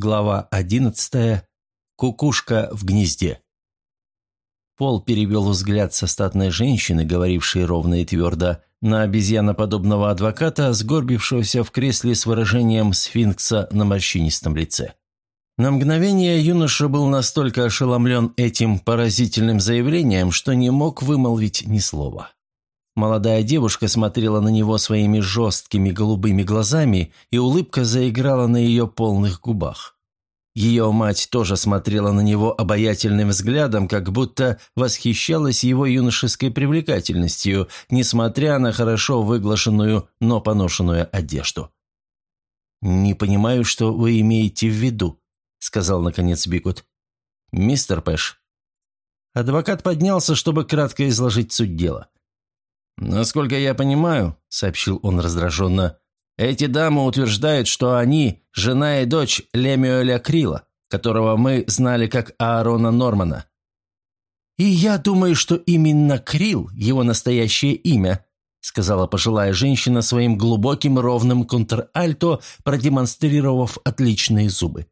Глава одиннадцатая. Кукушка в гнезде. Пол перевел взгляд со статной женщины, говорившей ровно и твердо, на обезьяноподобного адвоката, сгорбившегося в кресле с выражением сфинкса на морщинистом лице. На мгновение юноша был настолько ошеломлен этим поразительным заявлением, что не мог вымолвить ни слова. Молодая девушка смотрела на него своими жесткими голубыми глазами, и улыбка заиграла на ее полных губах. Ее мать тоже смотрела на него обаятельным взглядом, как будто восхищалась его юношеской привлекательностью, несмотря на хорошо выглаженную, но поношенную одежду. «Не понимаю, что вы имеете в виду», — сказал наконец Бикут. «Мистер Пэш». Адвокат поднялся, чтобы кратко изложить суть дела. «Насколько я понимаю», — сообщил он раздраженно, — «эти дамы утверждают, что они – жена и дочь Лемюэля Крила, которого мы знали как Аарона Нормана». «И я думаю, что именно Крил – его настоящее имя», – сказала пожилая женщина своим глубоким ровным контральто, продемонстрировав отличные зубы.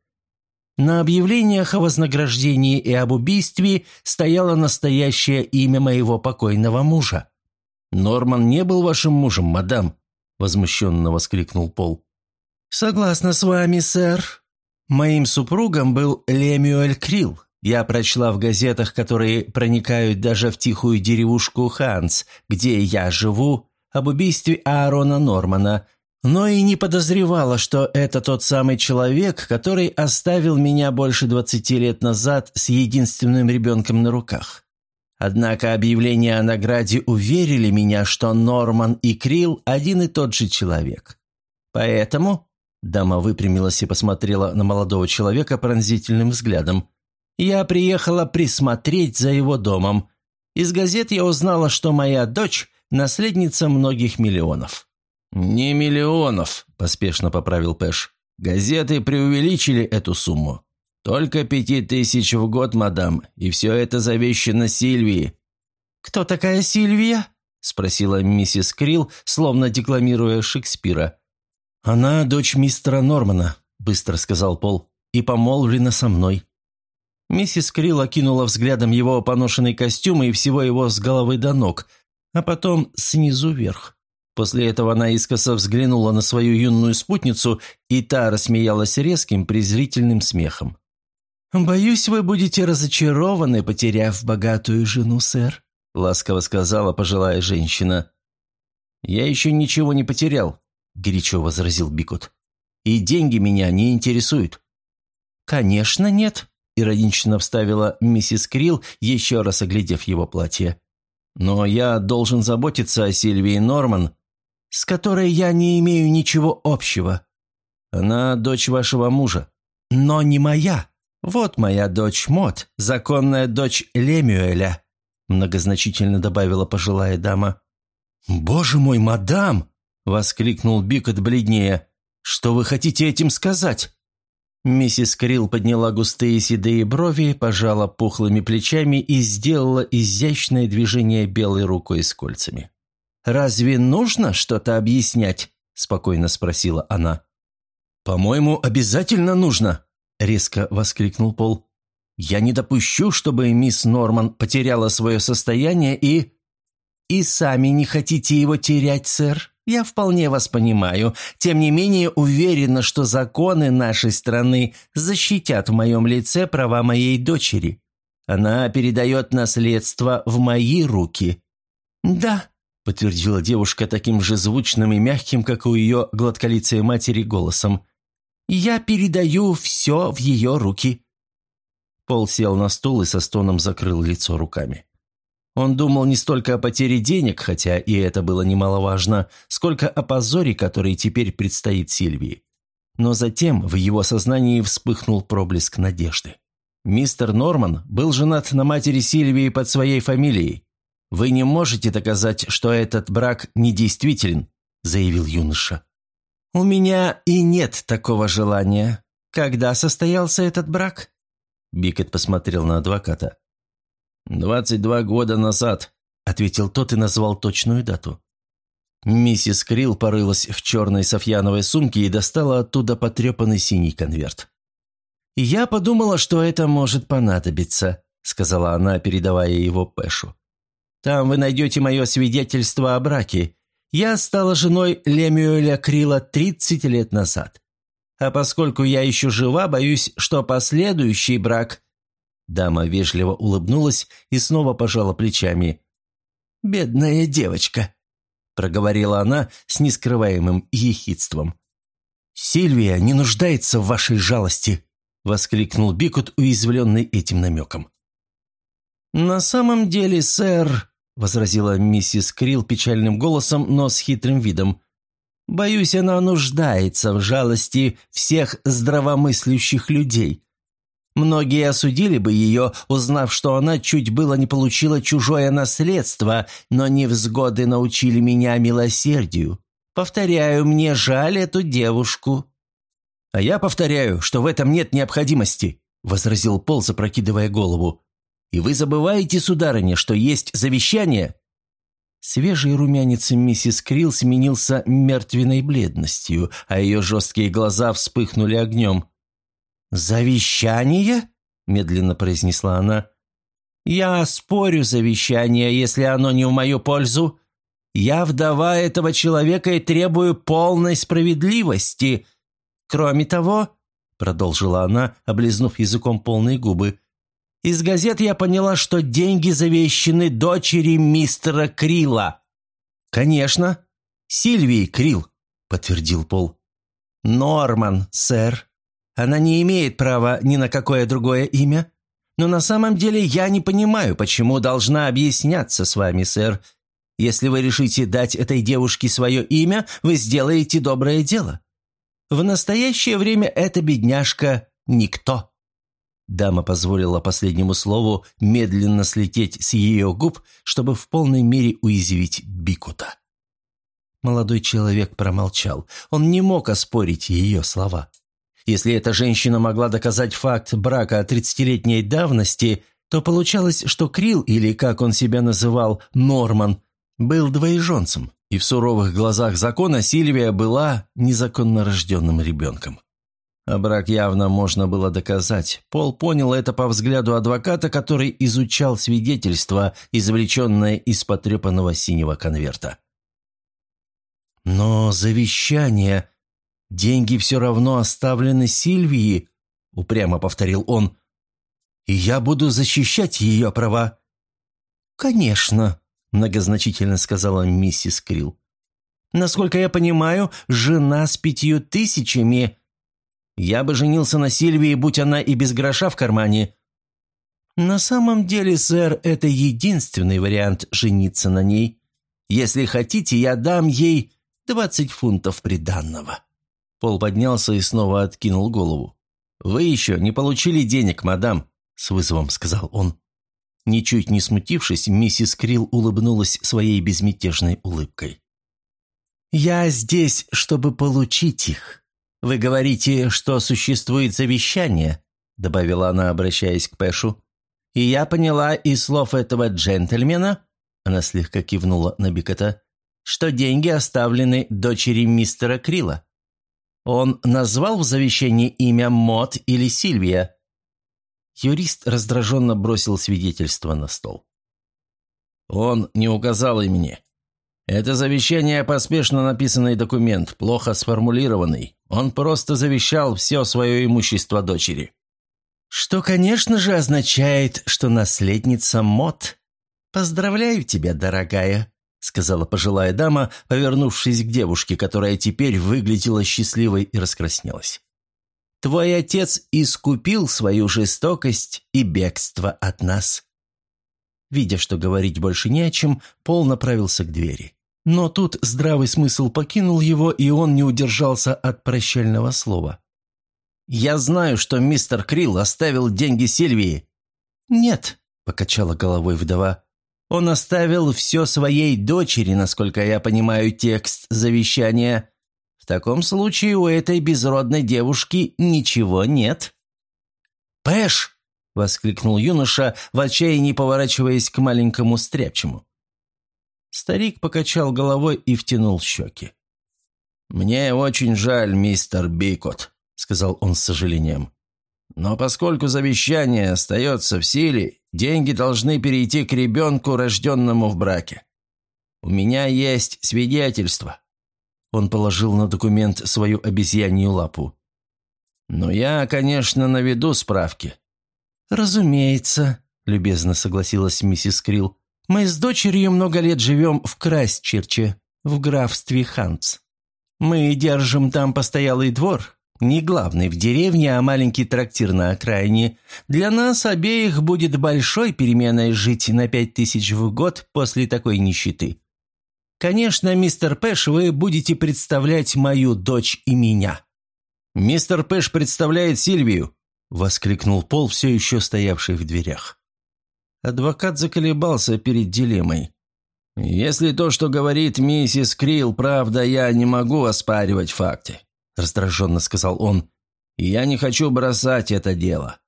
На объявлениях о вознаграждении и об убийстве стояло настоящее имя моего покойного мужа. «Норман не был вашим мужем, мадам», – возмущенно воскликнул Пол. «Согласна с вами, сэр. Моим супругом был Лемюэль Крилл. Я прочла в газетах, которые проникают даже в тихую деревушку Ханс, где я живу, об убийстве Аарона Нормана, но и не подозревала, что это тот самый человек, который оставил меня больше двадцати лет назад с единственным ребенком на руках. Однако объявления о награде уверили меня, что Норман и Крил один и тот же человек. Поэтому, дама выпрямилась и посмотрела на молодого человека пронзительным взглядом, я приехала присмотреть за его домом. Из газет я узнала, что моя дочь – наследница многих миллионов. «Не миллионов», – поспешно поправил Пэш. «Газеты преувеличили эту сумму. «Только пяти тысяч в год, мадам, и все это завещено Сильвии». «Кто такая Сильвия?» – спросила миссис Крилл, словно декламируя Шекспира. «Она дочь мистера Нормана», – быстро сказал Пол, – «и помолвлена со мной». Миссис Крилл окинула взглядом его поношенный костюм и всего его с головы до ног, а потом снизу вверх. После этого она искоса взглянула на свою юную спутницу, и та рассмеялась резким презрительным смехом. «Боюсь, вы будете разочарованы, потеряв богатую жену, сэр», — ласково сказала пожилая женщина. «Я еще ничего не потерял», — горячо возразил Бикут. «И деньги меня не интересуют». «Конечно нет», — иронично вставила миссис Крилл, еще раз оглядев его платье. «Но я должен заботиться о Сильвии Норман, с которой я не имею ничего общего. Она дочь вашего мужа, но не моя», «Вот моя дочь Мот, законная дочь Лемюэля», многозначительно добавила пожилая дама. «Боже мой, мадам!» – воскликнул Бикот бледнее. «Что вы хотите этим сказать?» Миссис Крилл подняла густые седые брови, пожала пухлыми плечами и сделала изящное движение белой рукой с кольцами. «Разве нужно что-то объяснять?» – спокойно спросила она. «По-моему, обязательно нужно», – резко воскликнул Пол. «Я не допущу, чтобы мисс Норман потеряла свое состояние и...» «И сами не хотите его терять, сэр. Я вполне вас понимаю. Тем не менее, уверена, что законы нашей страны защитят в моем лице права моей дочери. Она передает наследство в мои руки». «Да», – подтвердила девушка таким же звучным и мягким, как у ее гладколицей матери, голосом. Я передаю все в ее руки». Пол сел на стул и со стоном закрыл лицо руками. Он думал не столько о потере денег, хотя и это было немаловажно, сколько о позоре, который теперь предстоит Сильвии. Но затем в его сознании вспыхнул проблеск надежды. Мистер Норман был женат на матери Сильвии под своей фамилией. «Вы не можете доказать, что этот брак недействителен», – заявил юноша. «У меня и нет такого желания. Когда состоялся этот брак?» Бикет посмотрел на адвоката. «Двадцать два года назад», — ответил тот и назвал точную дату. Миссис Крилл порылась в черной софьяновой сумке и достала оттуда потрепанный синий конверт. «Я подумала, что это может понадобиться», — сказала она, передавая его Пэшу. «Там вы найдете мое свидетельство о браке. Я стала женой Лемюэля Крила 30 лет назад. А поскольку я еще жива, боюсь, что последующий брак...» Дама вежливо улыбнулась и снова пожала плечами. «Бедная девочка», — проговорила она с нескрываемым ехидством. «Сильвия не нуждается в вашей жалости», — воскликнул Бикут, уязвленный этим намеком. «На самом деле, сэр», — возразила миссис Крилл печальным голосом, но с хитрым видом, «боюсь, она нуждается в жалости всех здравомыслящих людей. Многие осудили бы ее, узнав, что она чуть было не получила чужое наследство, но невзгоды научили меня милосердию. Повторяю, мне жаль эту девушку». «А я повторяю, что в этом нет необходимости», — возразил Пол, запрокидывая голову. «И вы забываете, сударыня, что есть завещание?» Свежий румянец миссис Крилл сменился мертвенной бледностью, а ее жесткие глаза вспыхнули огнем. «Завещание?» – медленно произнесла она. «Я спорю завещание, если оно не в мою пользу. Я вдова этого человека и требую полной справедливости. Кроме того, — продолжила она, облизнув языком полные губы, — из газет я поняла, что деньги завещены дочери мистера Крила. «Конечно, Сильвии Крил», — подтвердил Пол. «Норман, сэр», она не имеет права ни на какое другое имя. Но на самом деле я не понимаю, почему должна объясняться с вами, сэр. Если вы решите дать этой девушке свое имя, вы сделаете доброе дело. В настоящее время эта бедняжка – никто». Дама позволила последнему слову медленно слететь с ее губ, чтобы в полной мере уязвить Бикута. Молодой человек промолчал. Он не мог оспорить ее слова. Если эта женщина могла доказать факт брака 30-летней давности, то получалось, что Крил, или как он себя называл, Норман, был двоеженцем, и в суровых глазах закона Сильвия была незаконно рожденным ребенком. А брак явно можно было доказать. Пол понял это по взгляду адвоката, который изучал свидетельство, извлеченное из потрепанного синего конверта. «Но завещание...» «Деньги все равно оставлены Сильвии», — упрямо повторил он. «И я буду защищать ее права». «Конечно», — многозначительно сказала миссис Крилл. «Насколько я понимаю, жена с пятью тысячами. Я бы женился на Сильвии, будь она и без гроша в кармане». «На самом деле, сэр, это единственный вариант жениться на ней. Если хотите, я дам ей двадцать фунтов приданного». Пол поднялся и снова откинул голову. «Вы еще не получили денег, мадам», — с вызовом сказал он. Ничуть не смутившись, миссис Крилл улыбнулась своей безмятежной улыбкой. «Я здесь, чтобы получить их. Вы говорите, что существует завещание», — добавила она, обращаясь к Пэшу. «И я поняла из слов этого джентльмена», — она слегка кивнула на Бикота, «что деньги оставлены дочери мистера Крила. Он назвал в завещании имя Мот или Сильвия?» Юрист раздраженно бросил свидетельство на стол. «Он не указал имени. Это завещание – поспешно написанный документ, плохо сформулированный. Он просто завещал все свое имущество дочери». «Что, конечно же, означает, что наследница Мот. Поздравляю тебя, дорогая», сказала пожилая дама, повернувшись к девушке, которая теперь выглядела счастливой и раскраснелась. «Твой отец искупил свою жестокость и бегство от нас». Видя, что говорить больше не о чем, Пол направился к двери. Но тут здравый смысл покинул его, и он не удержался от прощального слова. «Я знаю, что мистер Крилл оставил деньги Сильвии». «Нет», — покачала головой вдова, он оставил все своей дочери, насколько я понимаю текст завещания. В таком случае у этой безродной девушки ничего нет». «Пэш!» — воскликнул юноша, в отчаянии поворачиваясь к маленькому стряпчему. Старик покачал головой и втянул щеки. «Мне очень жаль, мистер Бейкот», — сказал он с сожалением. Но поскольку завещание остается в силе, деньги должны перейти к ребенку, рожденному в браке. У меня есть свидетельство». Он положил на документ свою обезьянью лапу. «Но я, конечно, наведу справки». «Разумеется», – любезно согласилась миссис Крилл. «Мы с дочерью много лет живем в Крайстчерче, в графстве Хантс. Мы держим там постоялый двор, не главный в деревне, а маленький трактир на окраине. Для нас обеих будет большой переменой жить на пять тысяч в год после такой нищеты. Конечно, мистер Пэш, вы будете представлять мою дочь и меня». «Мистер Пэш представляет Сильвию», – воскликнул Пол, все еще стоявший в дверях. Адвокат заколебался перед дилеммой. «Если то, что говорит миссис Крилл, правда, я не могу оспаривать факты», – раздраженно сказал он. «И я не хочу бросать это дело.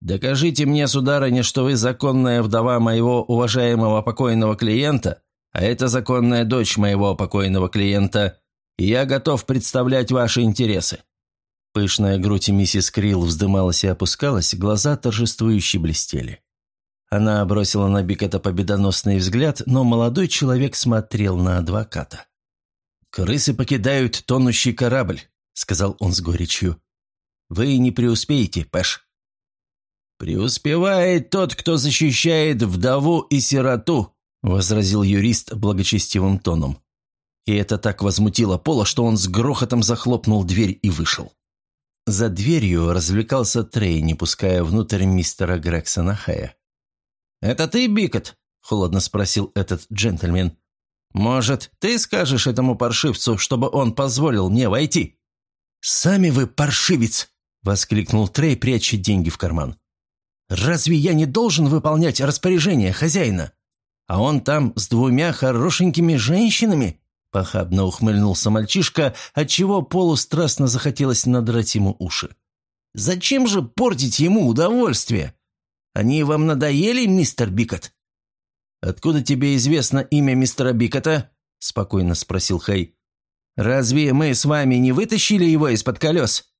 Докажите мне, сударыня, что вы законная вдова моего уважаемого покойного клиента, а это законная дочь моего покойного клиента, и я готов представлять ваши интересы». Пышная грудь миссис Крилл вздымалась и опускалась, глаза торжествующе блестели. Она бросила на Бикета победоносный взгляд, но молодой человек смотрел на адвоката. «Крысы покидают тонущий корабль», — сказал он с горечью. «Вы не преуспеете, Пэш». «Преуспевает тот, кто защищает вдову и сироту», — возразил юрист благочестивым тоном. И это так возмутило Пола, что он с грохотом захлопнул дверь и вышел. За дверью развлекался Трей, не пуская внутрь мистера Грексона Хэя. «Это ты, Бикот?» – холодно спросил этот джентльмен. «Может, ты скажешь этому паршивцу, чтобы он позволил мне войти?» «Сами вы паршивец!» – воскликнул Трей, пряча деньги в карман. «Разве я не должен выполнять распоряжение хозяина? А он там с двумя хорошенькими женщинами?» Похабно ухмыльнулся мальчишка, отчего Полу страстно захотелось надрать ему уши. «Зачем же портить ему удовольствие? Они вам надоели, мистер Бикот?» «Откуда тебе известно имя мистера Бикота?» – спокойно спросил Хэй. «Разве мы с вами не вытащили его из-под колес?»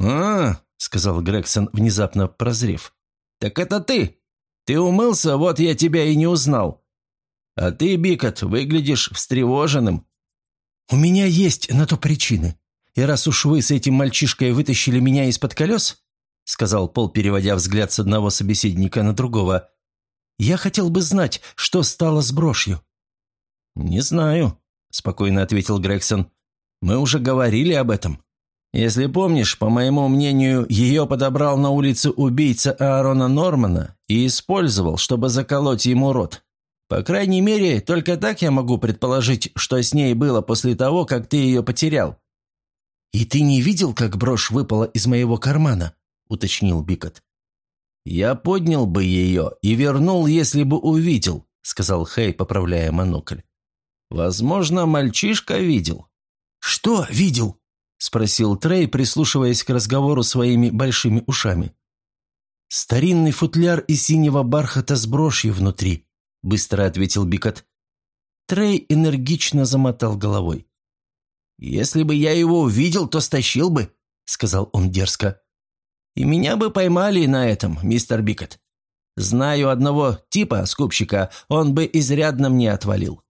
«А, — сказал Грегсон, внезапно прозрев. «Так это ты! Ты умылся, вот я тебя и не узнал. А ты, Бикот, выглядишь встревоженным». «У меня есть на то причины. И раз уж вы с этим мальчишкой вытащили меня из-под колес, сказал Пол, переводя взгляд с одного собеседника на другого. «Я хотел бы знать, что стало с брошью». «Не знаю», – спокойно ответил Грегсон. «Мы уже говорили об этом. Если помнишь, по моему мнению, ее подобрал на улице убийца Аарона Нормана и использовал, чтобы заколоть ему рот. По крайней мере, только так я могу предположить, что с ней было после того, как ты ее потерял». «И ты не видел, как брошь выпала из моего кармана?» Уточнил Бикот. «Я поднял бы ее и вернул, если бы увидел», сказал Хей, поправляя монокль. «Возможно, мальчишка видел». «Что видел?» спросил Трей, прислушиваясь к разговору своими большими ушами. «Старинный футляр из синего бархата с брошью внутри», быстро ответил Бикот. Трей энергично замотал головой. «Если бы я его увидел, то стащил бы», — сказал он дерзко. И меня бы поймали на этом, мистер Бикот. Знаю одного типа скупщика, он бы изрядно мне отвалил».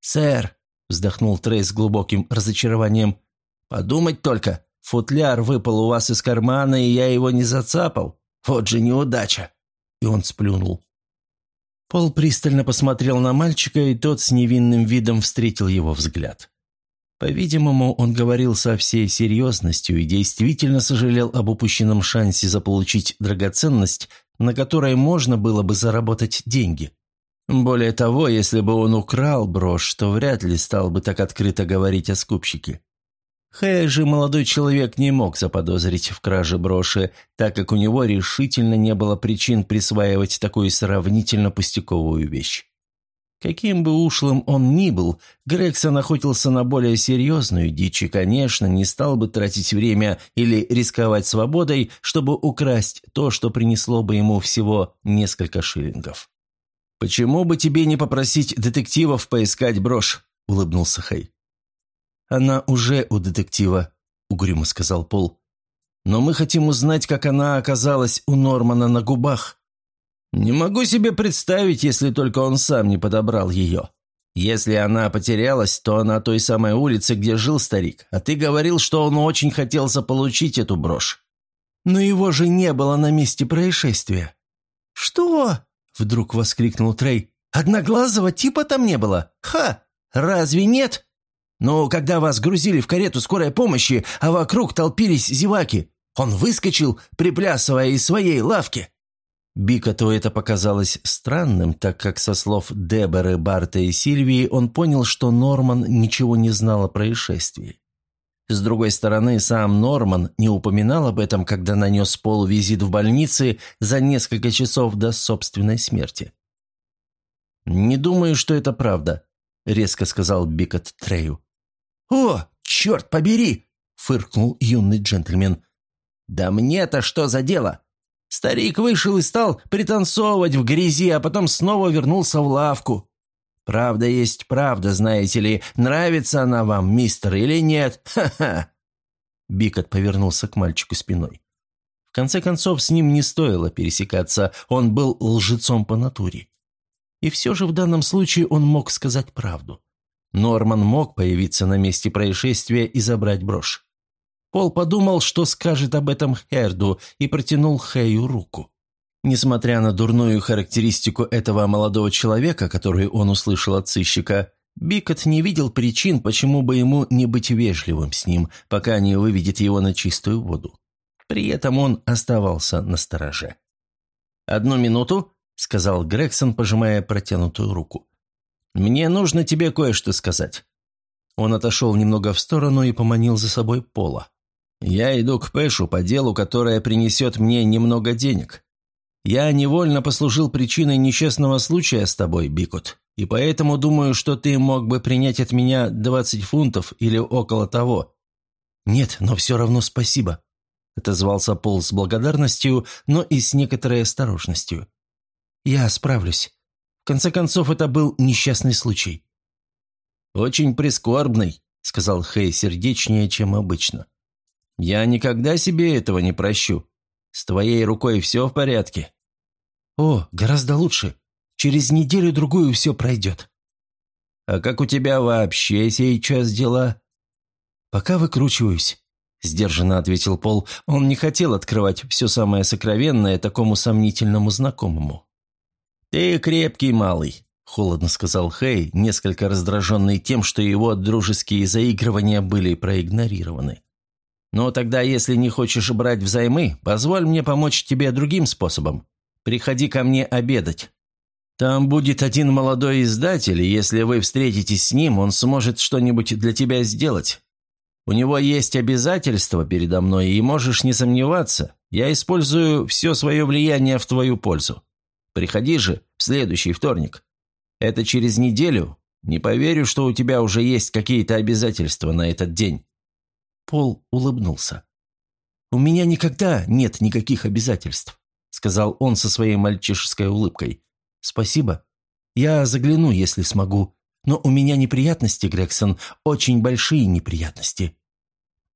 «Сэр», — вздохнул Трей с глубоким разочарованием, — «подумать только, футляр выпал у вас из кармана, и я его не зацапал. Вот же неудача!» И он сплюнул. Пол пристально посмотрел на мальчика, и тот с невинным видом встретил его взгляд. По-видимому, он говорил со всей серьезностью и действительно сожалел об упущенном шансе заполучить драгоценность, на которой можно было бы заработать деньги. Более того, если бы он украл брошь, то вряд ли стал бы так открыто говорить о скупщике. Хэй же молодой человек не мог заподозрить в краже броши, так как у него решительно не было причин присваивать такую сравнительно пустяковую вещь. Каким бы ушлым он ни был, Грегсон охотился на более серьезную дичь и, конечно, не стал бы тратить время или рисковать свободой, чтобы украсть то, что принесло бы ему всего несколько шиллингов. «Почему бы тебе не попросить детективов поискать брошь?» – улыбнулся Хэй. «Она уже у детектива», – угрюмо сказал Пол. но мы хотим узнать, как она оказалась у Нормана на губах. Не могу себе представить, если только он сам не подобрал ее. Если она потерялась, то на той самой улице, где жил старик, а ты говорил, что он очень хотел заполучить эту брошь. Но его же не было на месте происшествия. «Что?» – вдруг воскликнул Трей. «Одноглазого типа там не было? Ха! Разве нет? Ну, когда вас грузили в карету скорой помощи, а вокруг толпились зеваки, он выскочил, приплясывая из своей лавки». Бикоту это показалось странным, так как со слов Деборы, Барта и Сильвии он понял, что Норман ничего не знал о происшествии. С другой стороны, сам Норман не упоминал об этом, когда нанес Полу визит в больнице за несколько часов до собственной смерти. «Не думаю, что это правда», — резко сказал Бикот Трею. «О, черт побери!» — фыркнул юный джентльмен. «Да мне-то что за дело? Старик вышел и стал пританцовывать в грязи, а потом снова вернулся в лавку. Правда есть правда, знаете ли. Нравится она вам, мистер, или нет? Ха-ха!» Бикот повернулся к мальчику спиной. В конце концов, с ним не стоило пересекаться, он был лжецом по натуре. И все же в данном случае он мог сказать правду. Норман мог появиться на месте происшествия и забрать брошь. Пол подумал, что скажет об этом Херду, и протянул Хэю руку. Несмотря на дурную характеристику этого молодого человека, которую он услышал от сыщика, Бикот не видел причин, почему бы ему не быть вежливым с ним, пока не выведет его на чистую воду. При этом он оставался на стороже. «Одну минуту», — сказал Грегсон, пожимая протянутую руку. «Мне нужно тебе кое-что сказать». Он отошел немного в сторону и поманил за собой Пола. Я иду к Пэшу по делу, которое принесет мне немного денег. Я невольно послужил причиной несчастного случая с тобой, Бикут, и поэтому думаю, что ты мог бы принять от меня двадцать фунтов или около того». «Нет, но все равно спасибо», — отозвался Пол с благодарностью, но и с некоторой осторожностью. «Я справлюсь. В конце концов, это был несчастный случай». «Очень прискорбный», — сказал Хей сердечнее, чем обычно. Я никогда себе этого не прощу. С твоей рукой все в порядке?» «О, гораздо лучше. Через неделю-другую все пройдет». «А как у тебя вообще сейчас дела?» «Пока выкручиваюсь», – сдержанно ответил Пол. Он не хотел открывать все самое сокровенное такому сомнительному знакомому. «Ты крепкий малый», – холодно сказал Хей, несколько раздраженный тем, что его дружеские заигрывания были проигнорированы. Но тогда, если не хочешь брать взаймы, позволь мне помочь тебе другим способом. Приходи ко мне обедать. Там будет один молодой издатель, и если вы встретитесь с ним, он сможет что-нибудь для тебя сделать. У него есть обязательства передо мной, и можешь не сомневаться, я использую все свое влияние в твою пользу. Приходи же в следующий вторник. Это через неделю. Не поверю, что у тебя уже есть какие-то обязательства на этот день. Пол улыбнулся. «У меня никогда нет никаких обязательств», сказал он со своей мальчишеской улыбкой. «Спасибо. Я загляну, если смогу. Но у меня неприятности, Грегсон, очень большие неприятности».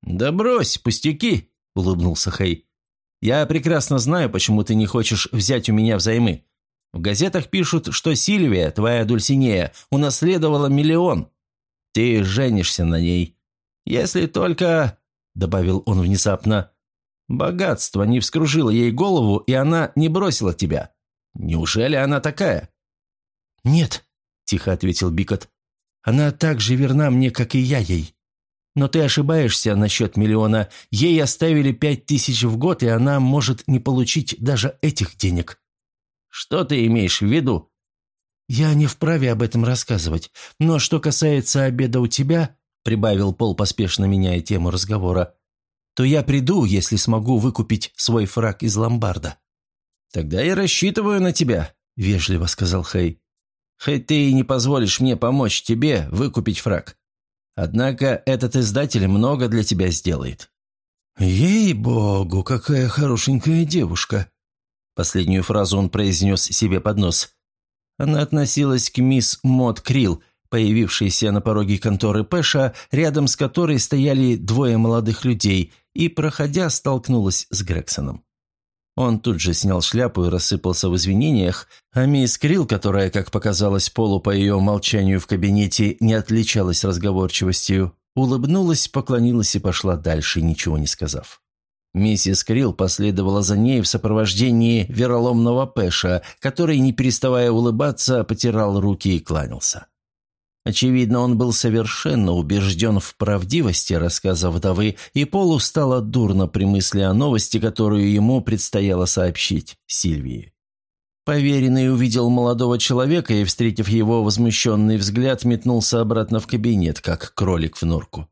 «Да брось, пустяки», — улыбнулся Хей. «Я прекрасно знаю, почему ты не хочешь взять у меня взаймы. В газетах пишут, что Сильвия, твоя Дульсинея, унаследовала миллион. Ты женишься на ней. Если только, — добавил он внезапно, — богатство не вскружило ей голову, и она не бросила тебя. Неужели она такая?» «Нет», — тихо ответил Бикот. «Она так же верна мне, как и я ей. Но ты ошибаешься насчет миллиона. Ей оставили пять тысяч в год, и она может не получить даже этих денег». «Что ты имеешь в виду?» «Я не вправе об этом рассказывать. Но что касается обеда у тебя, прибавил Пол, поспешно меняя тему разговора, то я приду, если смогу выкупить свой фраг из ломбарда». «Тогда я рассчитываю на тебя», – вежливо сказал Хей. «Хоть ты и не позволишь мне помочь тебе выкупить фраг. Однако этот издатель много для тебя сделает». «Ей-богу, какая хорошенькая девушка!» Последнюю фразу он произнес себе под нос. Она относилась к мисс Мод Крилл, появившейся на пороге конторы Пэша, рядом с которой стояли двое молодых людей, и, проходя, столкнулась с Грексоном. Он тут же снял шляпу и рассыпался в извинениях, а мисс Крилл, которая, как показалось Полу по ее молчанию в кабинете, не отличалась разговорчивостью, улыбнулась, поклонилась и пошла дальше, ничего не сказав. Миссис Крилл последовала за ней в сопровождении вероломного Пэша, который, не переставая улыбаться, потирал руки и кланялся. Очевидно, он был совершенно убежден в правдивости рассказа вдовы, и Полу стало дурно при мысли о новости, которую ему предстояло сообщить Сильвии. Поверенный увидел молодого человека и, встретив его возмущенный взгляд, метнулся обратно в кабинет, как кролик в норку.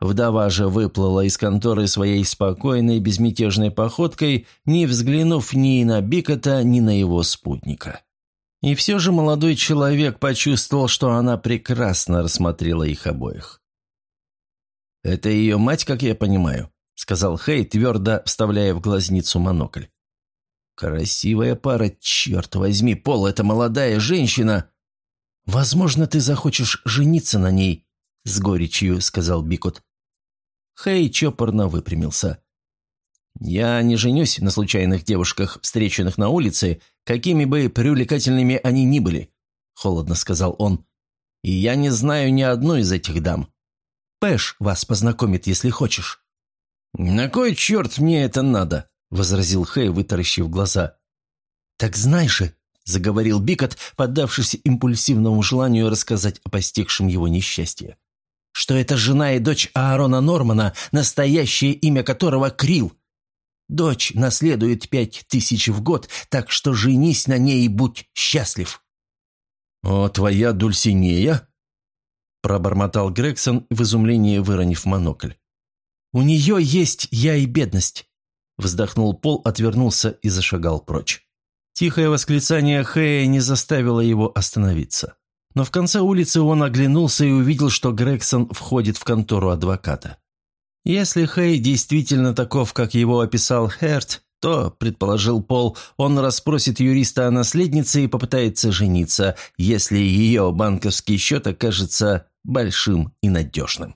Вдова же выплыла из конторы своей спокойной, безмятежной походкой, не взглянув ни на Бикота, ни на его спутника. И все же молодой человек почувствовал, что она прекрасно рассмотрела их обоих. «Это ее мать, как я понимаю», — сказал Хей, твердо вставляя в глазницу монокль. «Красивая пара, черт возьми, Пол, это молодая женщина!» «Возможно, ты захочешь жениться на ней», — с горечью сказал Бикот. Хей чопорно выпрямился. «Я не женюсь на случайных девушках, встреченных на улице, какими бы привлекательными они ни были», — холодно сказал он. «И я не знаю ни одной из этих дам. Пэш вас познакомит, если хочешь». «На кой черт мне это надо?» — возразил Хэй, вытаращив глаза. «Так знай же», — заговорил Бикот, поддавшись импульсивному желанию рассказать о постигшем его несчастье, «что это жена и дочь Аарона Нормана, настоящее имя которого Крил. Дочь наследует пять тысяч в год, так что женись на ней и будь счастлив». «О, твоя Дульсинея?» – пробормотал Грегсон, в изумлении выронив монокль. «У нее есть я и бедность», – вздохнул Пол, отвернулся и зашагал прочь. Тихое восклицание Хэя не заставило его остановиться. Но в конце улицы он оглянулся и увидел, что Грегсон входит в контору адвоката. Если Хэй действительно таков, как его описал Херт, то, предположил Пол, он расспросит юриста о наследнице и попытается жениться, если ее банковский счет окажется большим и надежным.